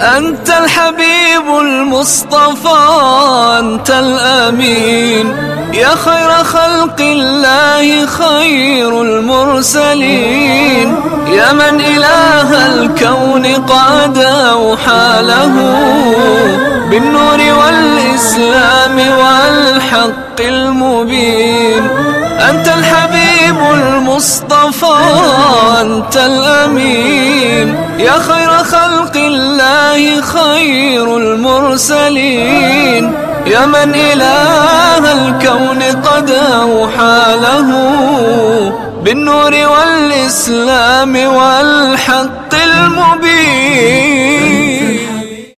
أنت الحبيب المصطفى أنت الأمين. يا خير خلق الله خير المرسلين. يا من إله الكون قد أوحى له بالنور والإسلام والحق المبين. أنت الحبيب المصطفى أنت الأمين. يا خير خلق الله خير المرسلين. يا من إله الكون قد أوحى له بالنور والإسلام والحق المبين.